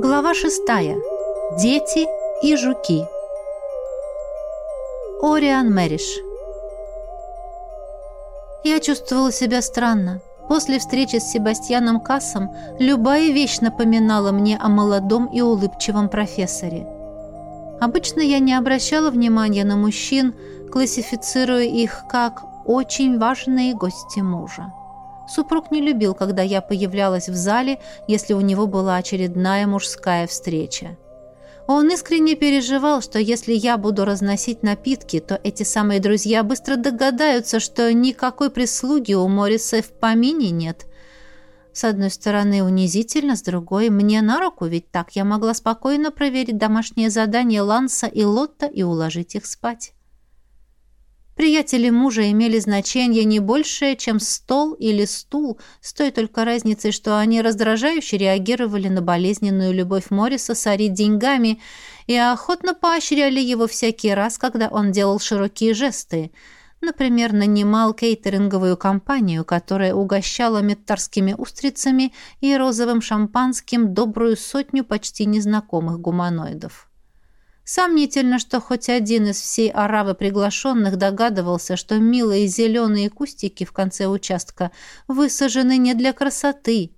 Глава шестая. Дети и жуки. Ориан Мэриш. Я чувствовала себя странно. После встречи с Себастьяном Кассом любая вещь напоминала мне о молодом и улыбчивом профессоре. Обычно я не обращала внимания на мужчин, классифицируя их как «очень важные гости мужа». Супруг не любил, когда я появлялась в зале, если у него была очередная мужская встреча. Он искренне переживал, что если я буду разносить напитки, то эти самые друзья быстро догадаются, что никакой прислуги у Морриса в помине нет. С одной стороны, унизительно, с другой, мне на руку, ведь так я могла спокойно проверить домашнее задание Ланса и Лотта и уложить их спать. Приятели мужа имели значение не большее, чем стол или стул, с той только разницей, что они раздражающе реагировали на болезненную любовь Морриса сорить деньгами и охотно поощряли его всякий раз, когда он делал широкие жесты. Например, нанимал кейтеринговую компанию, которая угощала метарскими устрицами и розовым шампанским добрую сотню почти незнакомых гуманоидов. Сомнительно, что хоть один из всей оравы приглашенных догадывался, что милые зеленые кустики в конце участка высажены не для красоты.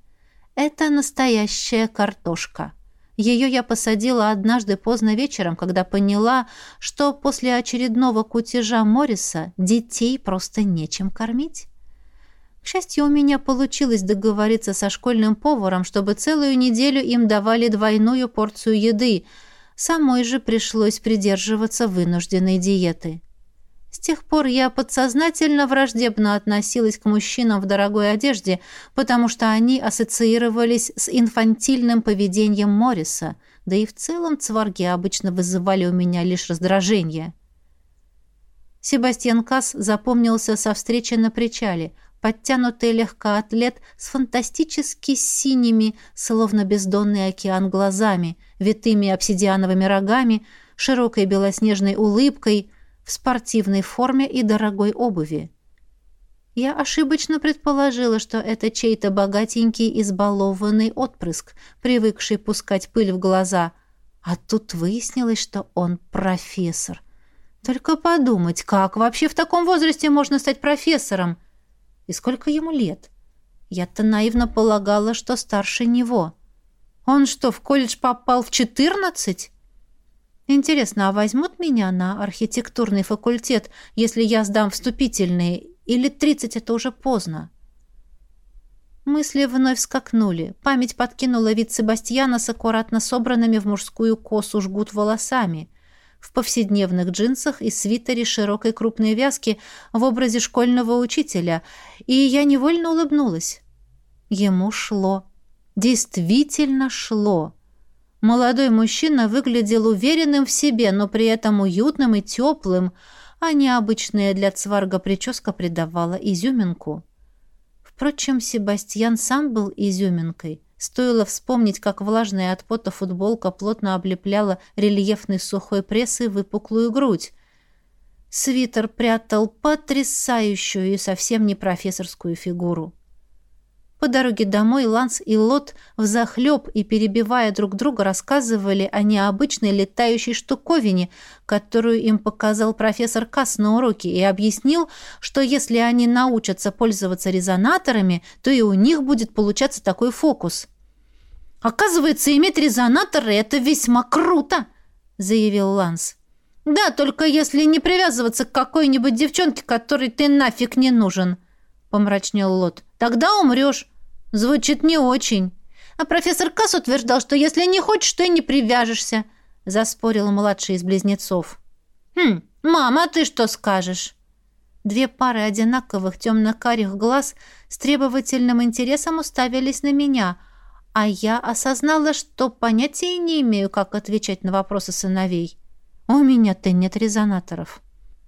Это настоящая картошка. Ее я посадила однажды поздно вечером, когда поняла, что после очередного кутежа Морриса детей просто нечем кормить. К счастью, у меня получилось договориться со школьным поваром, чтобы целую неделю им давали двойную порцию еды – Самой же пришлось придерживаться вынужденной диеты. С тех пор я подсознательно враждебно относилась к мужчинам в дорогой одежде, потому что они ассоциировались с инфантильным поведением Морриса, да и в целом цварги обычно вызывали у меня лишь раздражение. Себастьян Касс запомнился со встречи на причале – подтянутый легкоатлет с фантастически синими, словно бездонный океан глазами, витыми обсидиановыми рогами, широкой белоснежной улыбкой, в спортивной форме и дорогой обуви. Я ошибочно предположила, что это чей-то богатенький избалованный отпрыск, привыкший пускать пыль в глаза, а тут выяснилось, что он профессор. Только подумать, как вообще в таком возрасте можно стать профессором — и сколько ему лет? Я-то наивно полагала, что старше него. Он что, в колледж попал в четырнадцать? Интересно, а возьмут меня на архитектурный факультет, если я сдам вступительные, или тридцать это уже поздно? Мысли вновь скакнули. Память подкинула вид Себастьяна с аккуратно собранными в мужскую косу жгут волосами в повседневных джинсах и свитере широкой крупной вязки в образе школьного учителя, и я невольно улыбнулась. Ему шло. Действительно шло. Молодой мужчина выглядел уверенным в себе, но при этом уютным и теплым, а необычная для цварга прическа придавала изюминку. Впрочем, Себастьян сам был изюминкой — Стоило вспомнить, как влажная от пота футболка плотно облепляла рельефный сухой пресс и выпуклую грудь. Свитер прятал потрясающую и совсем не профессорскую фигуру. По дороге домой Ланс и Лот взахлеб и перебивая друг друга рассказывали о необычной летающей штуковине, которую им показал профессор Касс на уроке и объяснил, что если они научатся пользоваться резонаторами, то и у них будет получаться такой фокус. «Оказывается, иметь резонаторы — это весьма круто!» — заявил Ланс. «Да, только если не привязываться к какой-нибудь девчонке, которой ты нафиг не нужен», — помрачнел Лот. «Тогда умрешь. Звучит не очень. А профессор Касс утверждал, что если не хочешь, то и не привяжешься, заспорил младший из близнецов. Хм, мама, а ты что скажешь? Две пары одинаковых темно-карих глаз с требовательным интересом уставились на меня, а я осознала, что понятия не имею, как отвечать на вопросы сыновей. У меня-то нет резонаторов.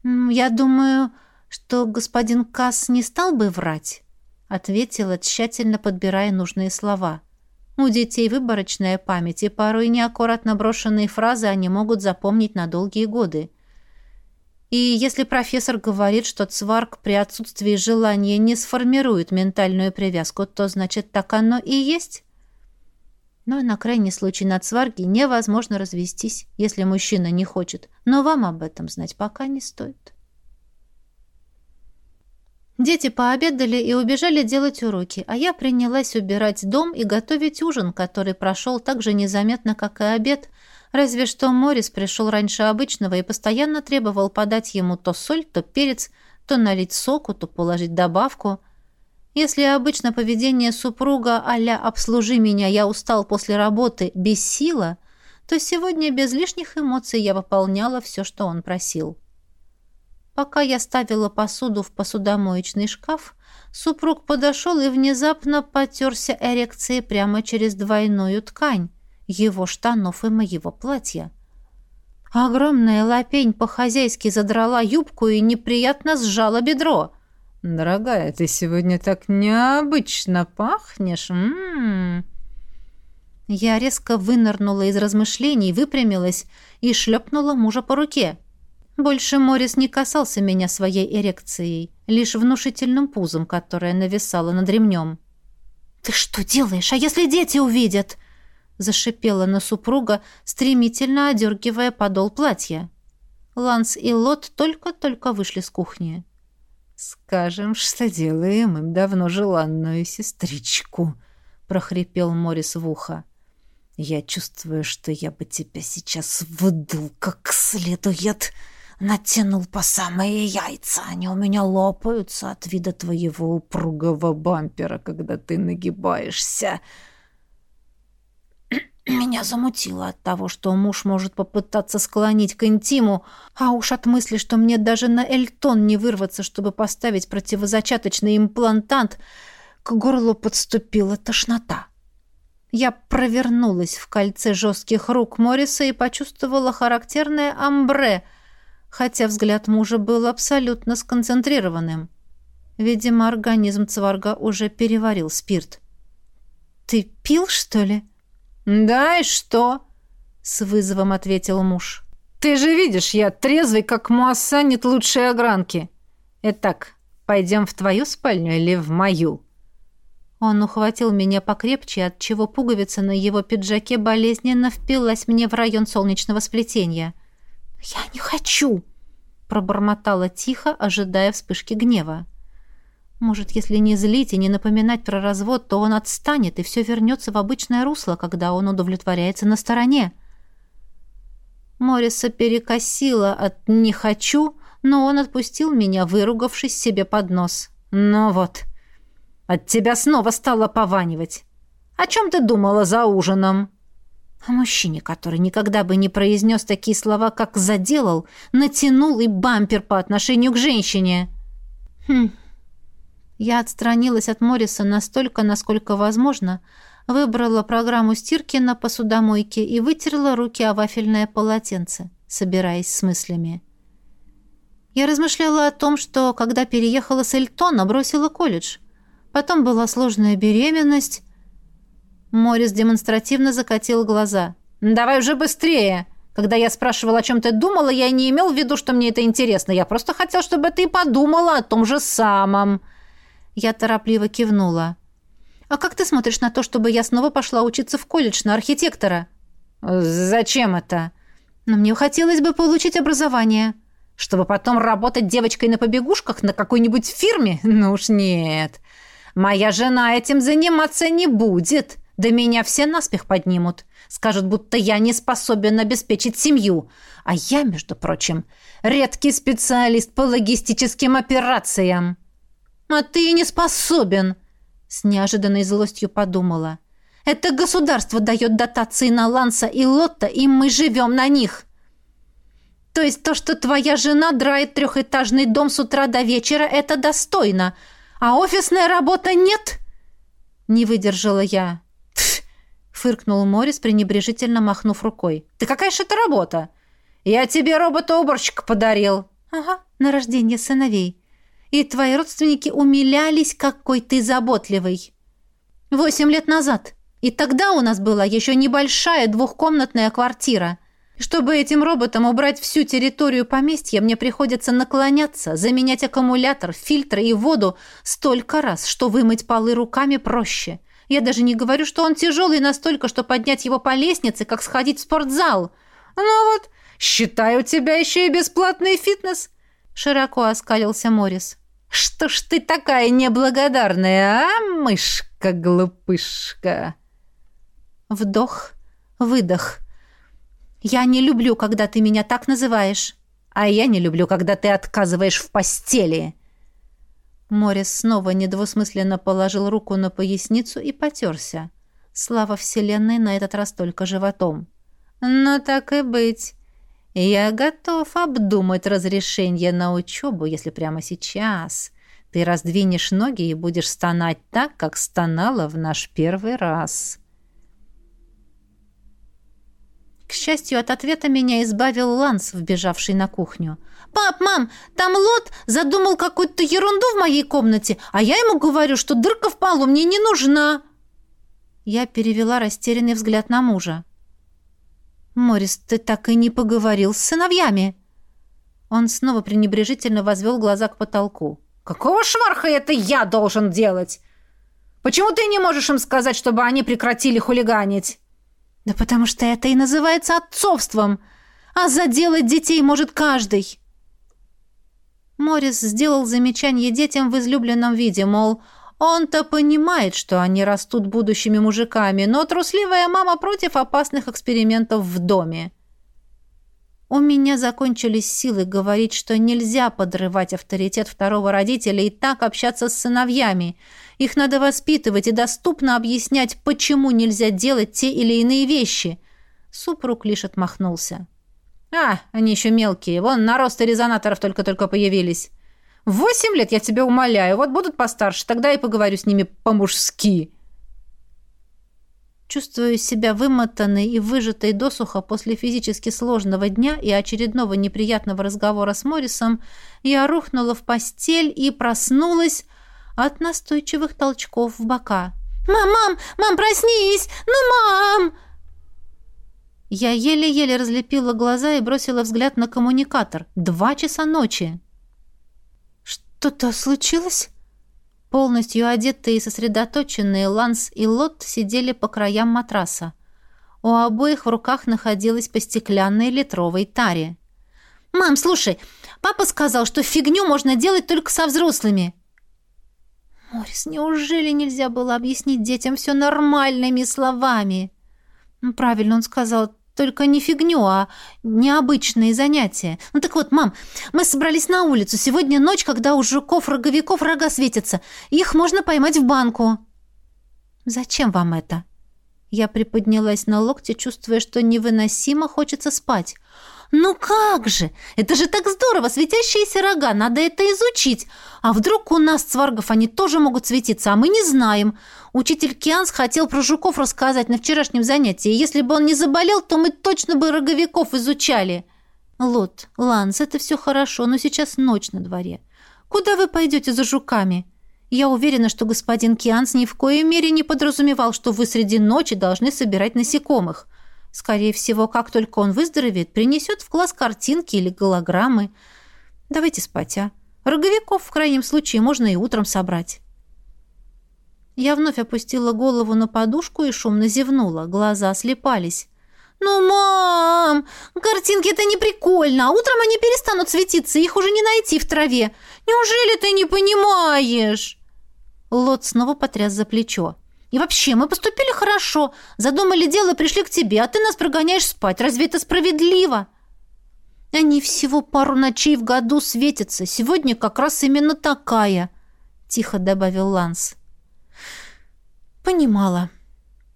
Я думаю, что господин Касс не стал бы врать ответила, тщательно подбирая нужные слова. У детей выборочная память, и порой неаккуратно брошенные фразы они могут запомнить на долгие годы. И если профессор говорит, что цварк при отсутствии желания не сформирует ментальную привязку, то значит так оно и есть? Но на крайний случай над сварги невозможно развестись, если мужчина не хочет. Но вам об этом знать пока не стоит. Дети пообедали и убежали делать уроки, а я принялась убирать дом и готовить ужин, который прошел так же незаметно, как и обед, разве что Морис пришел раньше обычного и постоянно требовал подать ему то соль, то перец, то налить соку, то положить добавку. Если обычно поведение супруга а-ля «обслужи меня, я устал после работы» без сила, то сегодня без лишних эмоций я выполняла все, что он просил. Пока я ставила посуду в посудомоечный шкаф, супруг подошел и внезапно потерся эрекцией прямо через двойную ткань, его штанов и моего платья. Огромная лапень по-хозяйски задрала юбку и неприятно сжала бедро. «Дорогая, ты сегодня так необычно пахнешь. М -м -м. Я резко вынырнула из размышлений, выпрямилась и шлепнула мужа по руке. Больше Морис не касался меня своей эрекцией, лишь внушительным пузом, которое нависало над ремнем. «Ты что делаешь? А если дети увидят?» зашипела на супруга, стремительно одергивая подол платья. Ланс и Лот только-только вышли с кухни. «Скажем, что делаем им давно желанную сестричку», — прохрипел Морис в ухо. «Я чувствую, что я бы тебя сейчас выдул как следует». Натянул по самые яйца, они у меня лопаются от вида твоего упругого бампера, когда ты нагибаешься. Меня замутило от того, что муж может попытаться склонить к интиму, а уж от мысли, что мне даже на Эльтон не вырваться, чтобы поставить противозачаточный имплантант, к горлу подступила тошнота. Я провернулась в кольце жестких рук Морриса и почувствовала характерное амбре — хотя взгляд мужа был абсолютно сконцентрированным. Видимо, организм Цварга уже переварил спирт. «Ты пил, что ли?» «Да, и что?» — с вызовом ответил муж. «Ты же видишь, я трезвый, как муассанит лучшие огранки. Итак, пойдем в твою спальню или в мою?» Он ухватил меня покрепче, от чего пуговица на его пиджаке болезненно впилась мне в район солнечного сплетения. «Я не хочу!» — пробормотала тихо, ожидая вспышки гнева. Может, если не злить и не напоминать про развод, то он отстанет, и все вернется в обычное русло, когда он удовлетворяется на стороне. Мориса перекосила от «не хочу», но он отпустил меня, выругавшись себе под нос. «Ну вот, от тебя снова стало пованивать. О чем ты думала за ужином?» О мужчине, который никогда бы не произнес такие слова, как «заделал», натянул и бампер по отношению к женщине. Хм. Я отстранилась от Морриса настолько, насколько возможно, выбрала программу стирки на посудомойке и вытерла руки о вафельное полотенце, собираясь с мыслями. Я размышляла о том, что, когда переехала с Эльтона, бросила колледж. Потом была сложная беременность, Морис демонстративно закатил глаза. «Давай уже быстрее!» Когда я спрашивал, о чем ты думала, я не имел в виду, что мне это интересно. Я просто хотел, чтобы ты подумала о том же самом». Я торопливо кивнула. «А как ты смотришь на то, чтобы я снова пошла учиться в колледж на архитектора?» «Зачем это?» «Но мне хотелось бы получить образование». «Чтобы потом работать девочкой на побегушках на какой-нибудь фирме? Ну уж нет. Моя жена этим заниматься не будет. Да меня все наспех поднимут. Скажут, будто я не способен обеспечить семью. А я, между прочим, редкий специалист по логистическим операциям. А ты не способен, с неожиданной злостью подумала. Это государство дает дотации на Ланса и Лотта, и мы живем на них. То есть то, что твоя жена драет трехэтажный дом с утра до вечера, это достойно, а офисная работа нет? Не выдержала я фыркнул Морис, пренебрежительно махнув рукой. «Ты какая же это работа? Я тебе робота-уборщика подарил». «Ага, на рождение сыновей. И твои родственники умилялись, какой ты заботливый. Восемь лет назад. И тогда у нас была еще небольшая двухкомнатная квартира. Чтобы этим роботам убрать всю территорию поместья, мне приходится наклоняться, заменять аккумулятор, фильтры и воду столько раз, что вымыть полы руками проще». Я даже не говорю, что он тяжелый настолько, что поднять его по лестнице, как сходить в спортзал. Ну вот, считай, у тебя еще и бесплатный фитнес. Широко оскалился Морис. Что ж ты такая неблагодарная, а, мышка-глупышка? Вдох, выдох. Я не люблю, когда ты меня так называешь. А я не люблю, когда ты отказываешь в постели. Морис снова недвусмысленно положил руку на поясницу и потерся. Слава Вселенной на этот раз только животом. «Но так и быть. Я готов обдумать разрешение на учебу, если прямо сейчас ты раздвинешь ноги и будешь стонать так, как стонала в наш первый раз». К счастью, от ответа меня избавил Ланс, вбежавший на кухню. «Пап, мам, там Лот задумал какую-то ерунду в моей комнате, а я ему говорю, что дырка в полу мне не нужна». Я перевела растерянный взгляд на мужа. «Морис, ты так и не поговорил с сыновьями?» Он снова пренебрежительно возвел глаза к потолку. «Какого шварха это я должен делать? Почему ты не можешь им сказать, чтобы они прекратили хулиганить?» Да потому что это и называется отцовством. А заделать детей может каждый. Морис сделал замечание детям в излюбленном виде, мол, он-то понимает, что они растут будущими мужиками, но трусливая мама против опасных экспериментов в доме. У меня закончились силы говорить, что нельзя подрывать авторитет второго родителя и так общаться с сыновьями. Их надо воспитывать и доступно объяснять, почему нельзя делать те или иные вещи. Супруг лишь отмахнулся. «А, они еще мелкие. Вон, наросты резонаторов только-только появились. Восемь лет, я тебя умоляю. Вот будут постарше, тогда и поговорю с ними по-мужски». Чувствуя себя вымотанной и выжатой досуха после физически сложного дня и очередного неприятного разговора с Моррисом, я рухнула в постель и проснулась от настойчивых толчков в бока. «Мам, мам, мам, проснись! Ну, мам!» Я еле-еле разлепила глаза и бросила взгляд на коммуникатор. Два часа ночи. «Что-то случилось?» Полностью одетые и сосредоточенные Ланс и Лот сидели по краям матраса. У обоих в руках находилась по стеклянной литровой таре. «Мам, слушай, папа сказал, что фигню можно делать только со взрослыми». «Морис, неужели нельзя было объяснить детям все нормальными словами?» «Правильно он сказал, только не фигню, а необычные занятия. Ну так вот, мам, мы собрались на улицу. Сегодня ночь, когда у жуков-роговиков рога светятся. Их можно поймать в банку. Зачем вам это? Я приподнялась на локте, чувствуя, что невыносимо хочется спать. «Ну как же! Это же так здорово! Светящиеся рога! Надо это изучить! А вдруг у нас, цваргов, они тоже могут светиться, а мы не знаем? Учитель Кианс хотел про жуков рассказать на вчерашнем занятии. Если бы он не заболел, то мы точно бы роговиков изучали!» «Лот, Ланс, это все хорошо, но сейчас ночь на дворе. Куда вы пойдете за жуками?» Я уверена, что господин Кианс ни в коей мере не подразумевал, что вы среди ночи должны собирать насекомых. Скорее всего, как только он выздоровеет, принесет в класс картинки или голограммы. Давайте спать, а? Роговиков в крайнем случае можно и утром собрать. Я вновь опустила голову на подушку и шумно зевнула. Глаза слепались. «Ну, мам, картинки это не прикольно, а утром они перестанут светиться, их уже не найти в траве. Неужели ты не понимаешь?» Лот снова потряс за плечо. И вообще, мы поступили хорошо. Задумали дело, пришли к тебе, а ты нас прогоняешь спать. Разве это справедливо? Они всего пару ночей в году светятся. Сегодня как раз именно такая, тихо добавил Ланс. Понимала.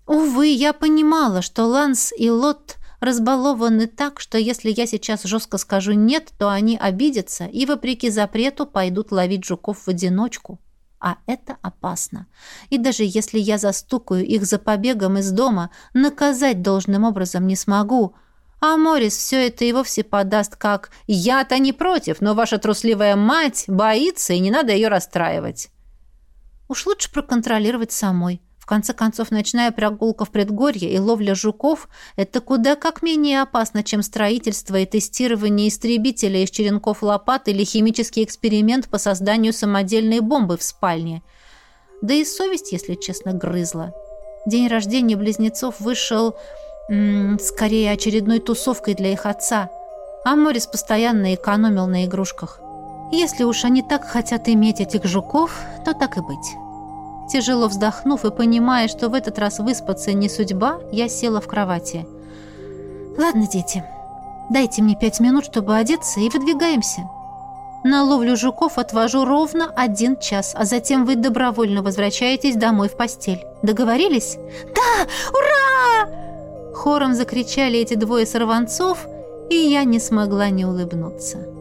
Увы, я понимала, что Ланс и Лот разбалованы так, что если я сейчас жестко скажу «нет», то они обидятся и, вопреки запрету, пойдут ловить жуков в одиночку а это опасно. И даже если я застукаю их за побегом из дома, наказать должным образом не смогу. А Морис все это и вовсе подаст как «я-то не против, но ваша трусливая мать боится, и не надо ее расстраивать». Уж лучше проконтролировать самой. Конце концов, ночная прогулка в предгорье и ловля жуков – это куда как менее опасно, чем строительство и тестирование истребителя из черенков лопат или химический эксперимент по созданию самодельной бомбы в спальне. Да и совесть, если честно, грызла. День рождения близнецов вышел, м -м, скорее, очередной тусовкой для их отца. А Морис постоянно экономил на игрушках. Если уж они так хотят иметь этих жуков, то так и быть. Тяжело вздохнув и понимая, что в этот раз выспаться не судьба, я села в кровати. «Ладно, дети, дайте мне пять минут, чтобы одеться, и выдвигаемся. На ловлю жуков отвожу ровно один час, а затем вы добровольно возвращаетесь домой в постель. Договорились?» «Да! Ура!» Хором закричали эти двое сорванцов, и я не смогла не улыбнуться.